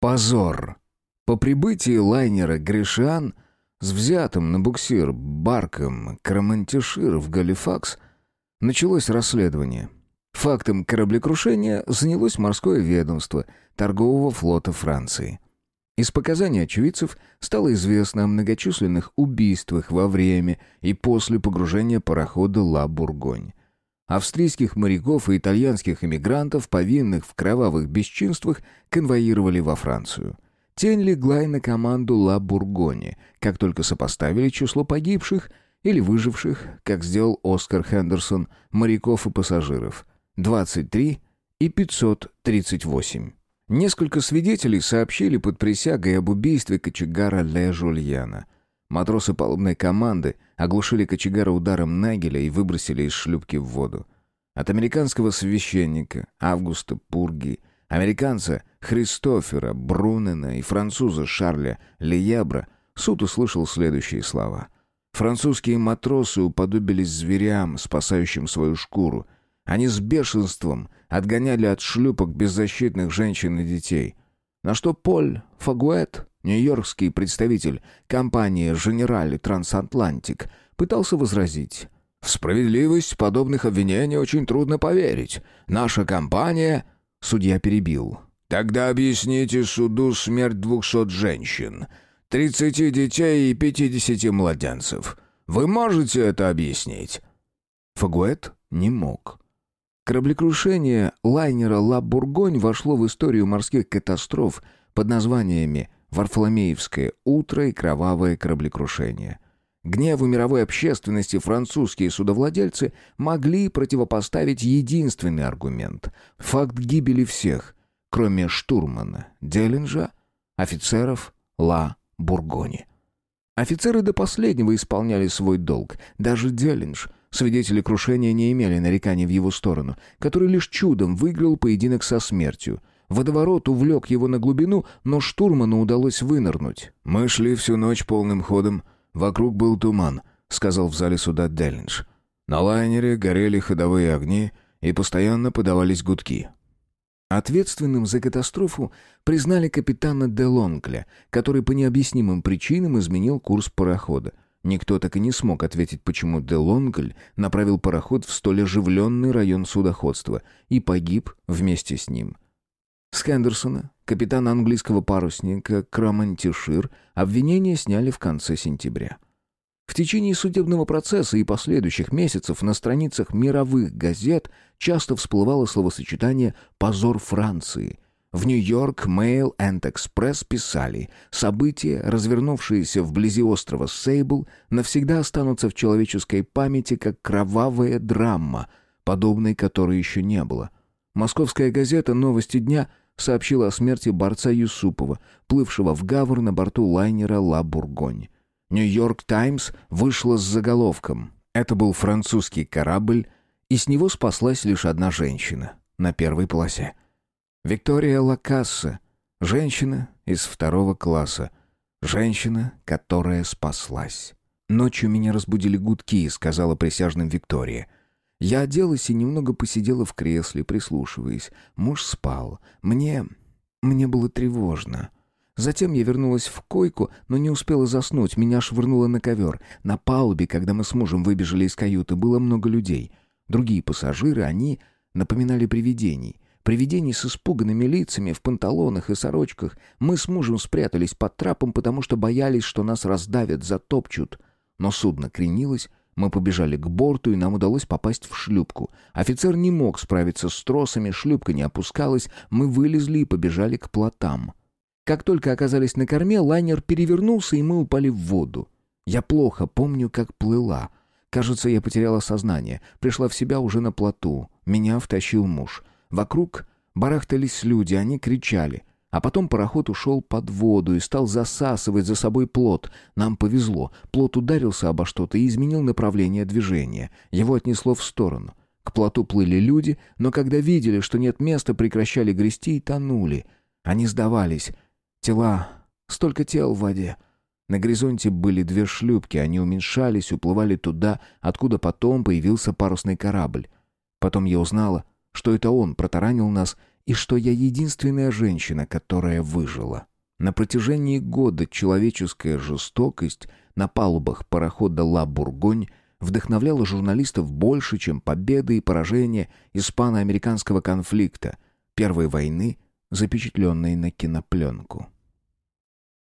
Позор. По прибытии лайнера «Гришиан» с взятым на буксир барком Крамантишир в Галифакс началось расследование. Фактом кораблекрушения занялось морское ведомство торгового флота Франции. Из показаний очевидцев стало известно о многочисленных убийствах во время и после погружения парохода «Ла Бургонь». Австрийских моряков и итальянских эмигрантов, повинных в кровавых бесчинствах, конвоировали во Францию. Тень легла и на команду «Ла Бургони», как только сопоставили число погибших или выживших, как сделал Оскар Хендерсон, моряков и пассажиров. 23 и 538. Несколько свидетелей сообщили под присягой об убийстве кочегара Ле Жульяна. Матросы палубной команды оглушили кочегара ударом нагеля и выбросили из шлюпки в воду. От американского священника Августа Пурги, американца Христофера Брунена и француза Шарля Леябра суд услышал следующие слова. Французские матросы уподобились зверям, спасающим свою шкуру. Они с бешенством отгоняли от шлюпок беззащитных женщин и детей. На что Поль Фагуэт, нью-йоркский представитель компании «Женерали Трансатлантик», пытался возразить. «В справедливость подобных обвинений очень трудно поверить. Наша компания...» Судья перебил. «Тогда объясните суду смерть двухсот женщин, тридцати детей и пятидесяти младенцев. Вы можете это объяснить?» Фагуэт не мог. Кораблекрушение лайнера «Ла Бургонь» вошло в историю морских катастроф под названиями «Варфоломеевское утро» и «Кровавое кораблекрушение». Гневу мировой общественности французские судовладельцы могли противопоставить единственный аргумент – факт гибели всех, кроме штурмана Делинджа, офицеров «Ла Бургони». Офицеры до последнего исполняли свой долг, даже Делиндж – Свидетели крушения не имели нареканий в его сторону, который лишь чудом выиграл поединок со смертью. Водоворот увлек его на глубину, но штурману удалось вынырнуть. «Мы шли всю ночь полным ходом. Вокруг был туман», — сказал в зале суда Деллинж. «На лайнере горели ходовые огни и постоянно подавались гудки». Ответственным за катастрофу признали капитана Делонкля, который по необъяснимым причинам изменил курс парохода. Никто так и не смог ответить, почему де Лонгль направил пароход в столь оживленный район судоходства и погиб вместе с ним. С капитана английского парусника Крамантишир, обвинения сняли в конце сентября. В течение судебного процесса и последующих месяцев на страницах мировых газет часто всплывало словосочетание «позор Франции», в Нью-Йорк Mail and Express писали, события, развернувшиеся вблизи острова Сейбл, навсегда останутся в человеческой памяти как кровавая драма, подобной которой еще не было. Московская газета «Новости дня» сообщила о смерти борца Юсупова, плывшего в Гавр на борту лайнера «Ла Бургонь». «Нью-Йорк Таймс» вышла с заголовком. Это был французский корабль, и с него спаслась лишь одна женщина на первой полосе. Виктория Лакасса, женщина из второго класса, женщина, которая спаслась. Ночью меня разбудили гудки, сказала присяжным Виктория. Я оделась и немного посидела в кресле, прислушиваясь. Муж спал. Мне... мне было тревожно. Затем я вернулась в койку, но не успела заснуть. Меня швырнуло на ковер. На палубе, когда мы с мужем выбежали из каюты, было много людей. Другие пассажиры, они напоминали привидений. Привидений с испуганными лицами, в панталонах и сорочках. Мы с мужем спрятались под трапом, потому что боялись, что нас раздавят, затопчут. Но судно кренилось, мы побежали к борту, и нам удалось попасть в шлюпку. Офицер не мог справиться с тросами, шлюпка не опускалась, мы вылезли и побежали к плотам. Как только оказались на корме, лайнер перевернулся, и мы упали в воду. Я плохо помню, как плыла. Кажется, я потеряла сознание. Пришла в себя уже на плоту. Меня втащил муж. Вокруг барахтались люди, они кричали. А потом пароход ушел под воду и стал засасывать за собой плот. Нам повезло. Плот ударился обо что-то и изменил направление движения. Его отнесло в сторону. К плоту плыли люди, но когда видели, что нет места, прекращали грести и тонули. Они сдавались. Тела... Столько тел в воде. На горизонте были две шлюпки, они уменьшались, уплывали туда, откуда потом появился парусный корабль. Потом я узнала, что это он протаранил нас и что я единственная женщина, которая выжила. На протяжении года человеческая жестокость на палубах парохода «Ла Бургонь» вдохновляла журналистов больше, чем победы и поражения испано-американского конфликта, Первой войны, запечатленной на кинопленку.